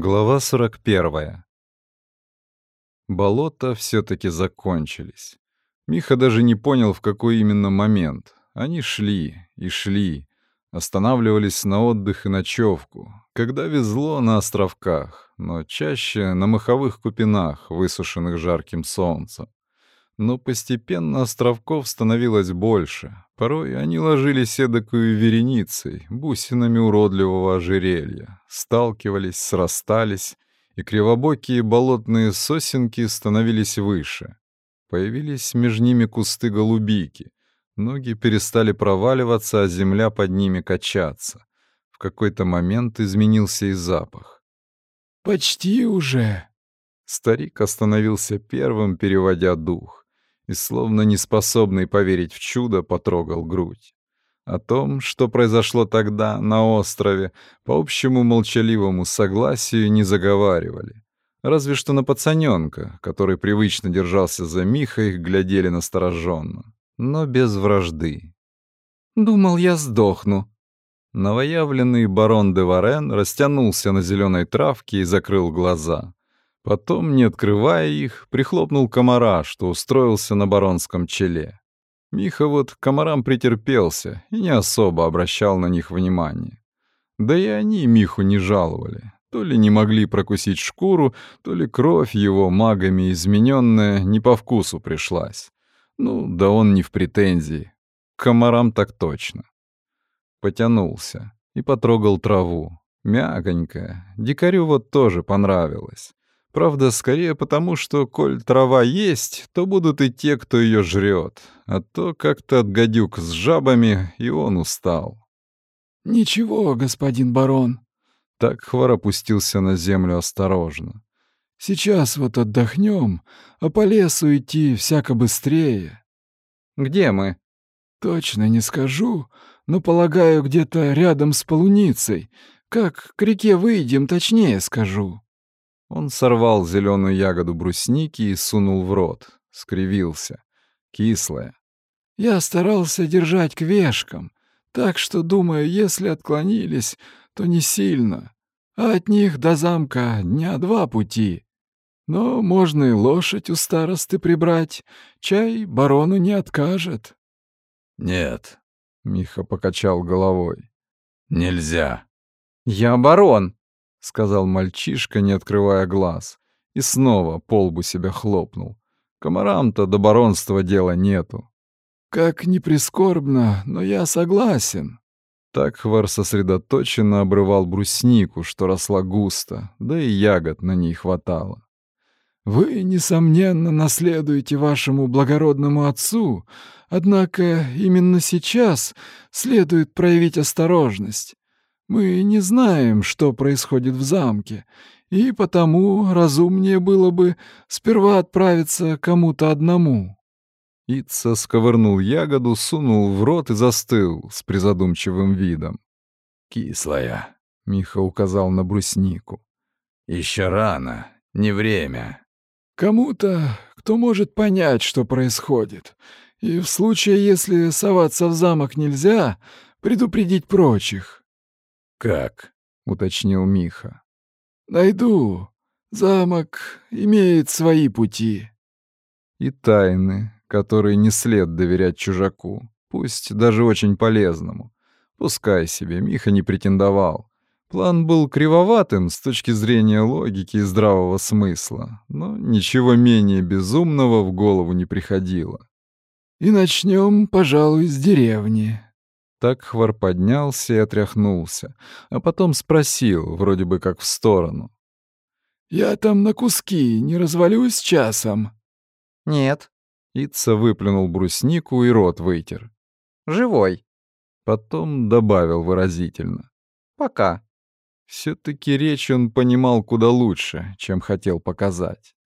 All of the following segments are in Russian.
Глава 41. Болота все-таки закончились. Миха даже не понял, в какой именно момент. Они шли и шли, останавливались на отдых и ночевку, когда везло на островках, но чаще на маховых купинах, высушенных жарким солнцем. Но постепенно островков становилось больше. Порой они ложились эдакую вереницей, бусинами уродливого ожерелья, сталкивались, срастались, и кривобокие болотные сосенки становились выше. Появились между ними кусты голубики. Ноги перестали проваливаться, а земля под ними качаться. В какой-то момент изменился и запах. «Почти уже!» Старик остановился первым, переводя дух и, словно неспособный поверить в чудо, потрогал грудь. О том, что произошло тогда на острове, по общему молчаливому согласию не заговаривали. Разве что на пацаненка, который привычно держался за Михой, глядели настороженно, но без вражды. «Думал, я сдохну». Новоявленный барон де Варен растянулся на зеленой травке и закрыл глаза. Потом, не открывая их, прихлопнул комара, что устроился на баронском челе. Миха вот комарам претерпелся и не особо обращал на них внимание. Да и они Миху не жаловали. То ли не могли прокусить шкуру, то ли кровь его, магами измененная, не по вкусу пришлась. Ну, да он не в претензии. К комарам так точно. Потянулся и потрогал траву. Мягонькая. Дикарю вот тоже понравилось. Правда, скорее потому, что, коль трава есть, то будут и те, кто ее жрет. А то как-то от гадюк с жабами, и он устал. «Ничего, господин барон». Так хвор опустился на землю осторожно. «Сейчас вот отдохнем, а по лесу идти всяко быстрее». «Где мы?» «Точно не скажу, но, полагаю, где-то рядом с полуницей. Как к реке выйдем, точнее скажу». Он сорвал зеленую ягоду брусники и сунул в рот. Скривился. Кислая. «Я старался держать к вешкам, так что, думаю, если отклонились, то не сильно. А от них до замка дня два пути. Но можно и лошадь у старосты прибрать. Чай барону не откажет». «Нет», — Миха покачал головой. «Нельзя». «Я барон», — сказал мальчишка, не открывая глаз, и снова полбу себя хлопнул. Комарам-то до баронства дела нету. «Как ни прискорбно, но я согласен». Такхвар сосредоточенно обрывал бруснику, что росла густо, да и ягод на ней хватало. «Вы, несомненно, наследуете вашему благородному отцу, однако именно сейчас следует проявить осторожность. Мы не знаем, что происходит в замке, и потому разумнее было бы сперва отправиться кому-то одному». Ица сковырнул ягоду, сунул в рот и застыл с призадумчивым видом. «Кислая», — Миха указал на бруснику. «Еще рано, не время». «Кому-то, кто может понять, что происходит, и в случае, если соваться в замок нельзя, предупредить прочих. «Как?» — уточнил Миха. «Найду. Замок имеет свои пути». И тайны, которые не след доверять чужаку, пусть даже очень полезному. Пускай себе, Миха не претендовал. План был кривоватым с точки зрения логики и здравого смысла, но ничего менее безумного в голову не приходило. «И начнем, пожалуй, с деревни», Такхвар поднялся и отряхнулся, а потом спросил, вроде бы как в сторону. «Я там на куски не развалюсь часом?» «Нет». Ица выплюнул бруснику и рот вытер. «Живой». Потом добавил выразительно. «Пока». Все-таки речь он понимал куда лучше, чем хотел показать.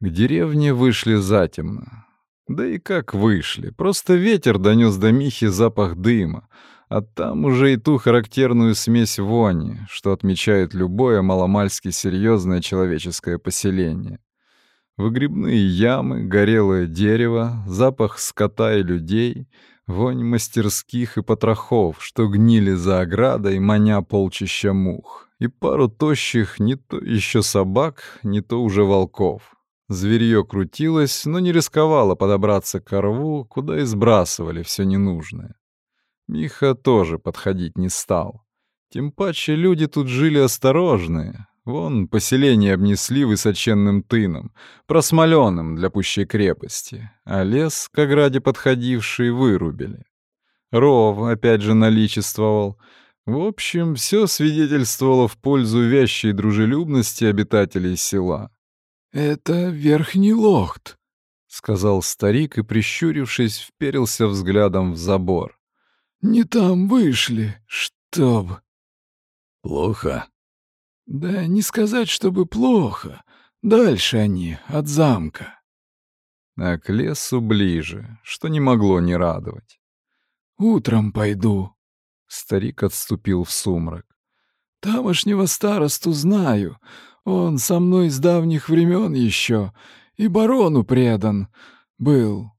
К деревне вышли затемно. Да и как вышли. Просто ветер донес до Михи запах дыма, а там уже и ту характерную смесь вони, что отмечает любое маломальски серьезное человеческое поселение. Выгребные ямы, горелое дерево, запах скота и людей, вонь мастерских и потрохов, что гнили за оградой, маня полчища мух, и пару тощих не то еще собак, не то уже волков. Зверье крутилось, но не рисковало подобраться к рву, куда и сбрасывали все ненужное. Миха тоже подходить не стал. Тем паче люди тут жили осторожные. Вон поселение обнесли высоченным тыном, просмоленным для пущей крепости, а лес, к ограде подходивший, вырубили. Ров опять же наличествовал. В общем, все свидетельствовало в пользу вящей дружелюбности обитателей села. «Это Верхний Лохт», — сказал старик и, прищурившись, вперился взглядом в забор. «Не там вышли, чтоб...» «Плохо?» «Да не сказать, чтобы плохо. Дальше они, от замка». А к лесу ближе, что не могло не радовать. «Утром пойду», — старик отступил в сумрак. «Тамошнего старосту знаю. Он со мной с давних времен еще и барону предан был».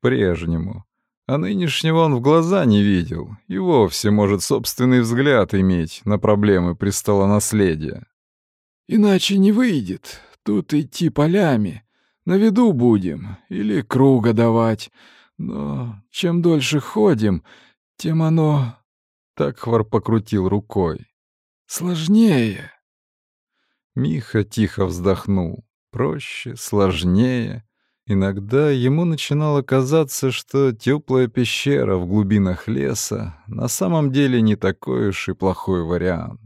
«Прежнему. А нынешнего он в глаза не видел и вовсе может собственный взгляд иметь на проблемы престолонаследия. «Иначе не выйдет. Тут идти полями. На виду будем или круга давать. Но чем дольше ходим, тем оно...» Так Хвар покрутил рукой. «Сложнее». Миха тихо вздохнул. Проще, сложнее. Иногда ему начинало казаться, что теплая пещера в глубинах леса на самом деле не такой уж и плохой вариант.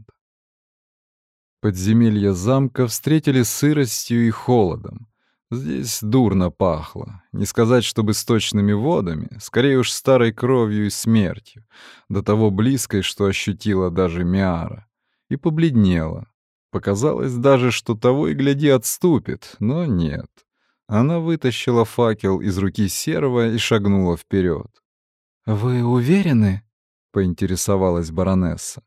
Подземелья замка встретили сыростью и холодом. Здесь дурно пахло. Не сказать, чтобы сточными водами, скорее уж старой кровью и смертью, до того близкой, что ощутила даже Миара. И побледнела. Показалось даже, что того и гляди отступит, но нет. Она вытащила факел из руки серого и шагнула вперед. «Вы уверены?» — поинтересовалась баронесса.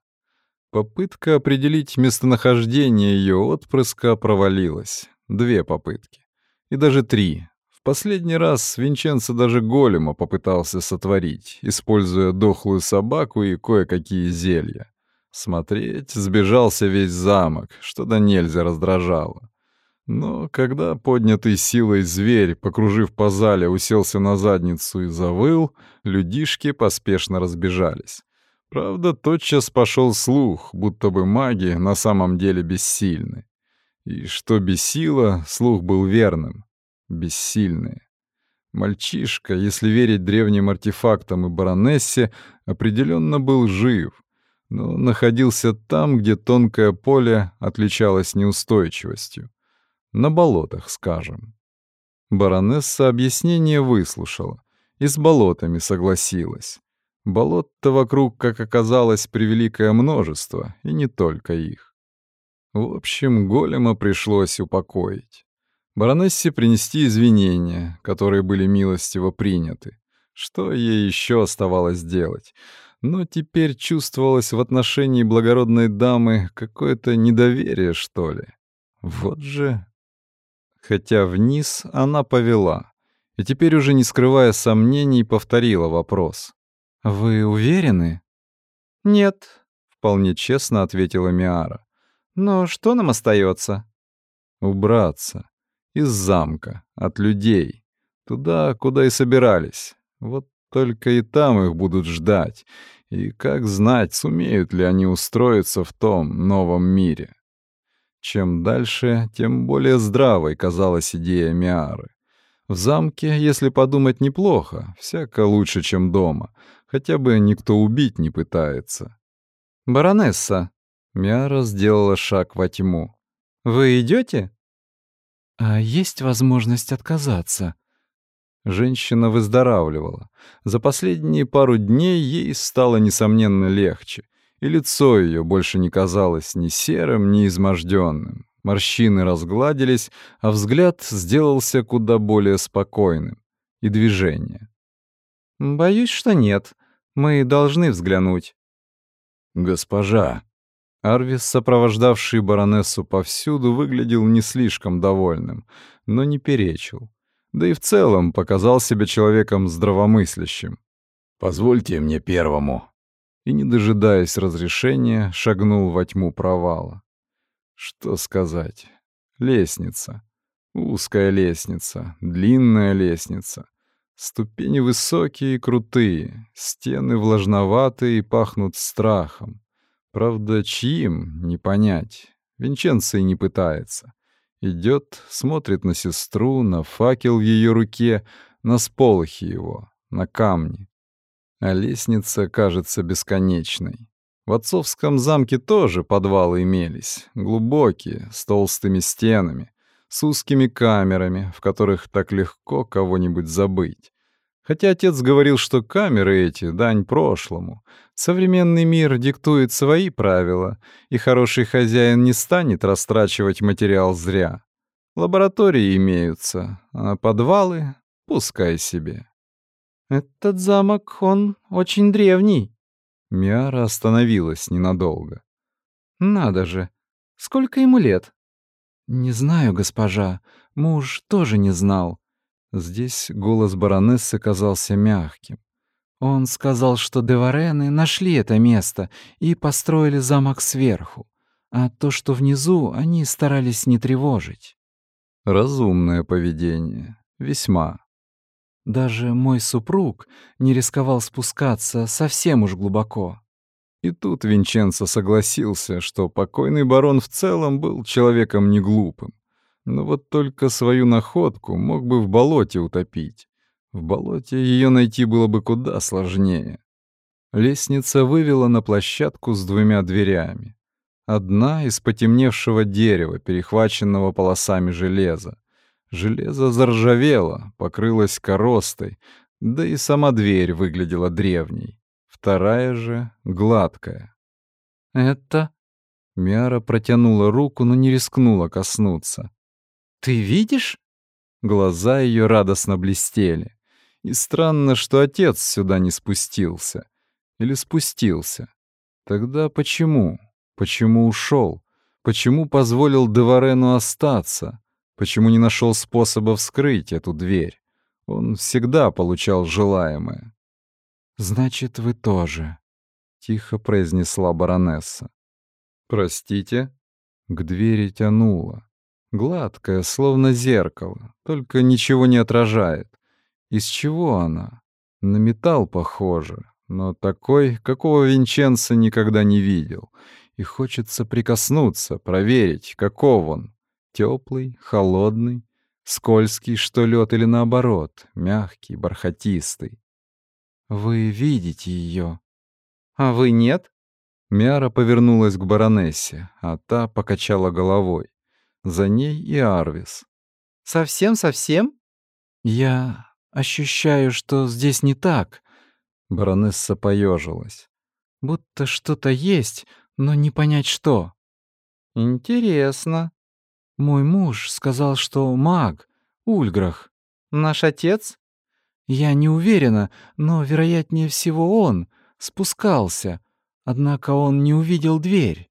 Попытка определить местонахождение ее отпрыска провалилась. Две попытки. И даже три. В последний раз Винченцо даже голема попытался сотворить, используя дохлую собаку и кое-какие зелья. Смотреть сбежался весь замок, что да нельзя раздражало. Но когда поднятый силой зверь, покружив по зале, уселся на задницу и завыл, людишки поспешно разбежались. Правда, тотчас пошел слух, будто бы маги на самом деле бессильны. И что бесило, слух был верным. Бессильные. Мальчишка, если верить древним артефактам и баронессе, определенно был жив, но находился там, где тонкое поле отличалось неустойчивостью на болотах, скажем. Баронесса объяснение выслушала и с болотами согласилась. Болот-то вокруг, как оказалось, превеликое множество, и не только их. В общем, голема пришлось упокоить. Баронессе принести извинения, которые были милостиво приняты. Что ей еще оставалось делать? Но теперь чувствовалось в отношении благородной дамы какое-то недоверие, что ли. Вот же хотя вниз она повела, и теперь уже не скрывая сомнений, повторила вопрос. «Вы уверены?» «Нет», — вполне честно ответила Миара. «Но что нам остается? «Убраться. Из замка, от людей. Туда, куда и собирались. Вот только и там их будут ждать. И как знать, сумеют ли они устроиться в том новом мире». Чем дальше, тем более здравой казалась идея Миары. В замке, если подумать, неплохо, всяко лучше, чем дома. Хотя бы никто убить не пытается. «Баронесса!» Миара сделала шаг во тьму. «Вы идете? «А есть возможность отказаться?» Женщина выздоравливала. За последние пару дней ей стало, несомненно, легче и лицо ее больше не казалось ни серым, ни изможденным. Морщины разгладились, а взгляд сделался куда более спокойным. И движение. «Боюсь, что нет. Мы должны взглянуть». «Госпожа». Арвис, сопровождавший баронессу повсюду, выглядел не слишком довольным, но не перечил. Да и в целом показал себя человеком здравомыслящим. «Позвольте мне первому», и, не дожидаясь разрешения, шагнул во тьму провала. Что сказать? Лестница. Узкая лестница, длинная лестница. Ступени высокие и крутые, стены влажноватые и пахнут страхом. Правда, чьим — не понять. Винченцо и не пытается. Идет, смотрит на сестру, на факел в ее руке, на сполохи его, на камни. А лестница кажется бесконечной. В отцовском замке тоже подвалы имелись, глубокие, с толстыми стенами, с узкими камерами, в которых так легко кого-нибудь забыть. Хотя отец говорил, что камеры эти — дань прошлому. Современный мир диктует свои правила, и хороший хозяин не станет растрачивать материал зря. Лаборатории имеются, а подвалы — пускай себе. «Этот замок, он очень древний». Миара остановилась ненадолго. «Надо же! Сколько ему лет?» «Не знаю, госпожа. Муж тоже не знал». Здесь голос баронессы казался мягким. Он сказал, что деварены нашли это место и построили замок сверху, а то, что внизу, они старались не тревожить. Разумное поведение. Весьма. Даже мой супруг не рисковал спускаться совсем уж глубоко. И тут Винченцо согласился, что покойный барон в целом был человеком неглупым. Но вот только свою находку мог бы в болоте утопить. В болоте ее найти было бы куда сложнее. Лестница вывела на площадку с двумя дверями. Одна из потемневшего дерева, перехваченного полосами железа. Железо заржавело, покрылось коростой, да и сама дверь выглядела древней. Вторая же гладкая. «Это...» Мяра протянула руку, но не рискнула коснуться. «Ты видишь?» Глаза ее радостно блестели. И странно, что отец сюда не спустился. Или спустился. Тогда почему? Почему ушел? Почему позволил Деварену остаться? Почему не нашел способа вскрыть эту дверь? Он всегда получал желаемое. «Значит, вы тоже», — тихо произнесла баронесса. «Простите?» К двери тянуло. Гладкая, словно зеркало, только ничего не отражает. Из чего она? На металл похоже, но такой, какого Винченцо никогда не видел. И хочется прикоснуться, проверить, каков он. Теплый, холодный, скользкий, что лед, или наоборот, мягкий, бархатистый. Вы видите ее. А вы нет? Мяра повернулась к баронессе, а та покачала головой. За ней и Арвис. Совсем-совсем? Я ощущаю, что здесь не так. Баронесса поежилась. Будто что-то есть, но не понять что. Интересно. Мой муж сказал, что маг, Ульграх. Наш отец? Я не уверена, но, вероятнее всего, он спускался. Однако он не увидел дверь.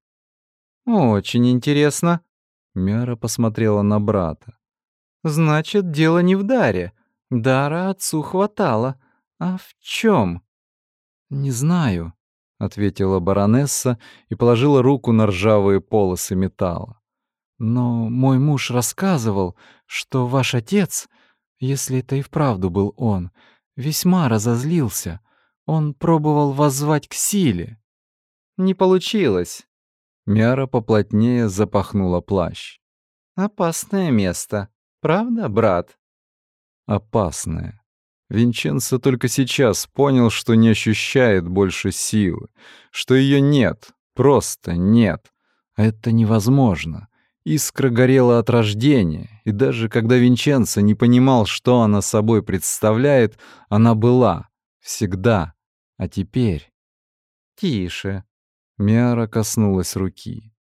Очень интересно. Мяра посмотрела на брата. Значит, дело не в даре. Дара отцу хватало. А в чем? Не знаю, ответила баронесса и положила руку на ржавые полосы металла. Но мой муж рассказывал, что ваш отец если это и вправду был он, весьма разозлился. Он пробовал воззвать к силе. Не получилось. Мяра поплотнее запахнула плащ. Опасное место. Правда, брат? Опасное. Винченцо только сейчас понял, что не ощущает больше силы, что ее нет, просто нет. Это невозможно. Искра горела от рождения, и даже когда Винченцо не понимал, что она собой представляет, она была. Всегда. А теперь... Тише. Миара коснулась руки.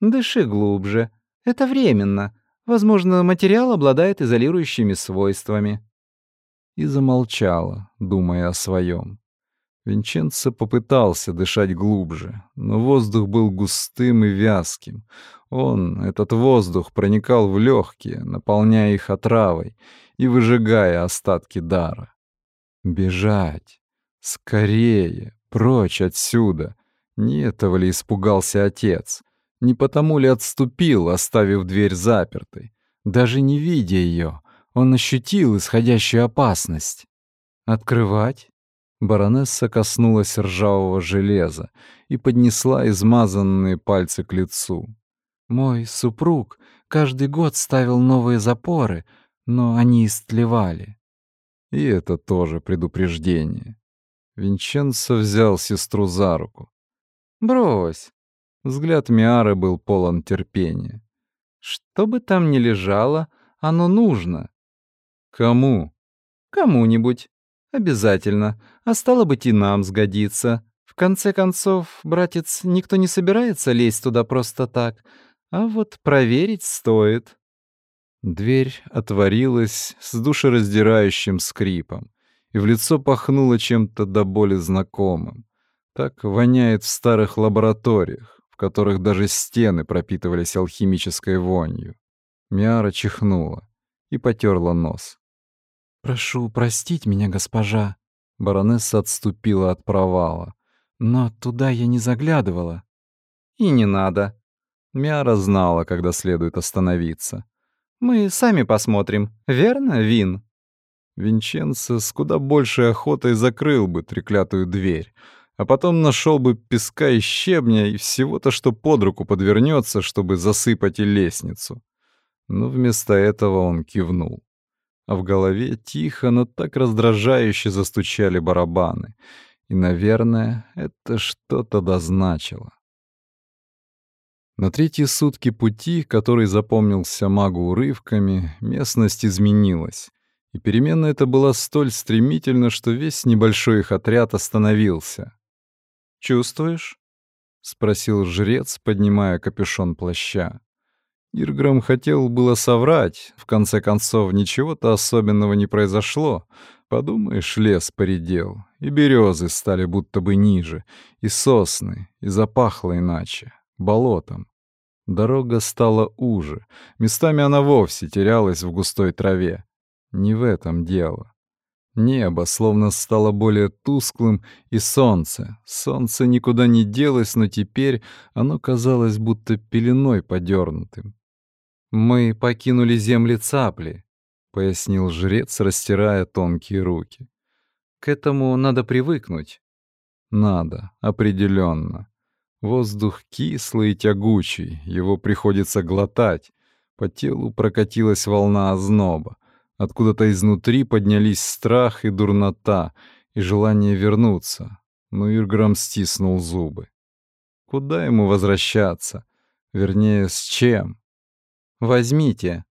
Дыши глубже. Это временно. Возможно, материал обладает изолирующими свойствами. И замолчала, думая о своем. Винченцо попытался дышать глубже, но воздух был густым и вязким. Он, этот воздух, проникал в легкие, наполняя их отравой и выжигая остатки дара. Бежать! Скорее! Прочь отсюда. Не этого ли испугался отец? Не потому ли отступил, оставив дверь запертой? Даже не видя ее, он ощутил исходящую опасность. «Открывать?» Баронесса коснулась ржавого железа и поднесла измазанные пальцы к лицу. «Мой супруг каждый год ставил новые запоры, но они истлевали». И это тоже предупреждение. Винченцо взял сестру за руку. «Брось!» Взгляд Миары был полон терпения. «Что бы там ни лежало, оно нужно». «Кому?» «Кому-нибудь. Обязательно. А стало быть, и нам сгодится. В конце концов, братец, никто не собирается лезть туда просто так. А вот проверить стоит». Дверь отворилась с душераздирающим скрипом и в лицо пахнуло чем-то до боли знакомым. Так воняет в старых лабораториях, в которых даже стены пропитывались алхимической вонью. Миара чихнула и потерла нос. «Прошу простить меня, госпожа». Баронесса отступила от провала. «Но туда я не заглядывала». «И не надо». Миара знала, когда следует остановиться. «Мы сами посмотрим, верно, Вин?» Винченцо с куда большей охотой закрыл бы треклятую дверь, а потом нашел бы песка и щебня и всего-то, что под руку подвернется, чтобы засыпать и лестницу. Но вместо этого он кивнул. А в голове тихо, но так раздражающе застучали барабаны. И, наверное, это что-то дозначило. На третьи сутки пути, который запомнился магу урывками, местность изменилась. И перемена эта была столь стремительна, что весь небольшой их отряд остановился. «Чувствуешь?» — спросил жрец, поднимая капюшон плаща. Ирграм хотел было соврать, в конце концов ничего-то особенного не произошло. Подумаешь, лес поредел, и березы стали будто бы ниже, и сосны, и запахло иначе, болотом. Дорога стала уже, местами она вовсе терялась в густой траве. Не в этом дело. Небо словно стало более тусклым, и солнце. Солнце никуда не делось, но теперь оно казалось будто пеленой подернутым. «Мы покинули земли цапли», — пояснил жрец, растирая тонкие руки. «К этому надо привыкнуть». «Надо, определенно. Воздух кислый и тягучий, его приходится глотать. По телу прокатилась волна озноба. Откуда-то изнутри поднялись страх и дурнота, и желание вернуться. Но Ирграм стиснул зубы. Куда ему возвращаться? Вернее, с чем? «Возьмите».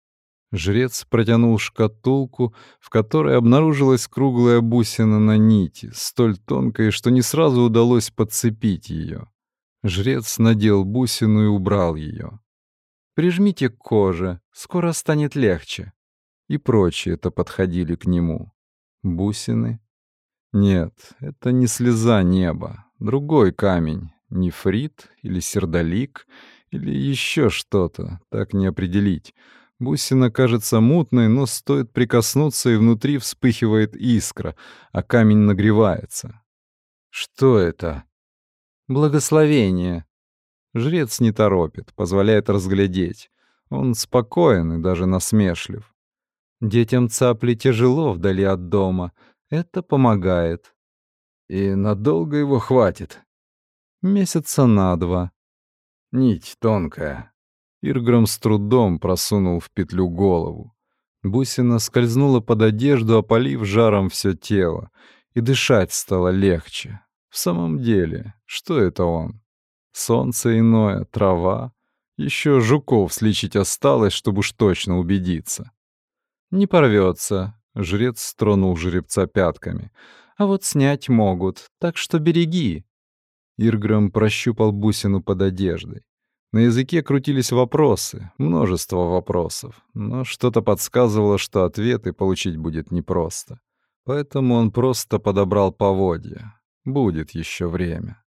Жрец протянул шкатулку, в которой обнаружилась круглая бусина на нити, столь тонкая, что не сразу удалось подцепить ее. Жрец надел бусину и убрал ее. «Прижмите к коже, скоро станет легче» и прочие-то подходили к нему. Бусины? Нет, это не слеза неба, другой камень, нефрит или сердолик, или еще что-то, так не определить. Бусина кажется мутной, но стоит прикоснуться, и внутри вспыхивает искра, а камень нагревается. Что это? Благословение. Жрец не торопит, позволяет разглядеть. Он спокоен и даже насмешлив. Детям цапли тяжело вдали от дома. Это помогает. И надолго его хватит? Месяца на два. Нить тонкая. Ирграм с трудом просунул в петлю голову. Бусина скользнула под одежду, опалив жаром все тело, и дышать стало легче. В самом деле, что это он? Солнце иное, трава. Еще жуков сличить осталось, чтобы уж точно убедиться. Не порвется. Жрец стронул жеребца пятками. А вот снять могут, так что береги. Ирграм прощупал бусину под одеждой. На языке крутились вопросы, множество вопросов, но что-то подсказывало, что ответы получить будет непросто. Поэтому он просто подобрал поводья. Будет еще время.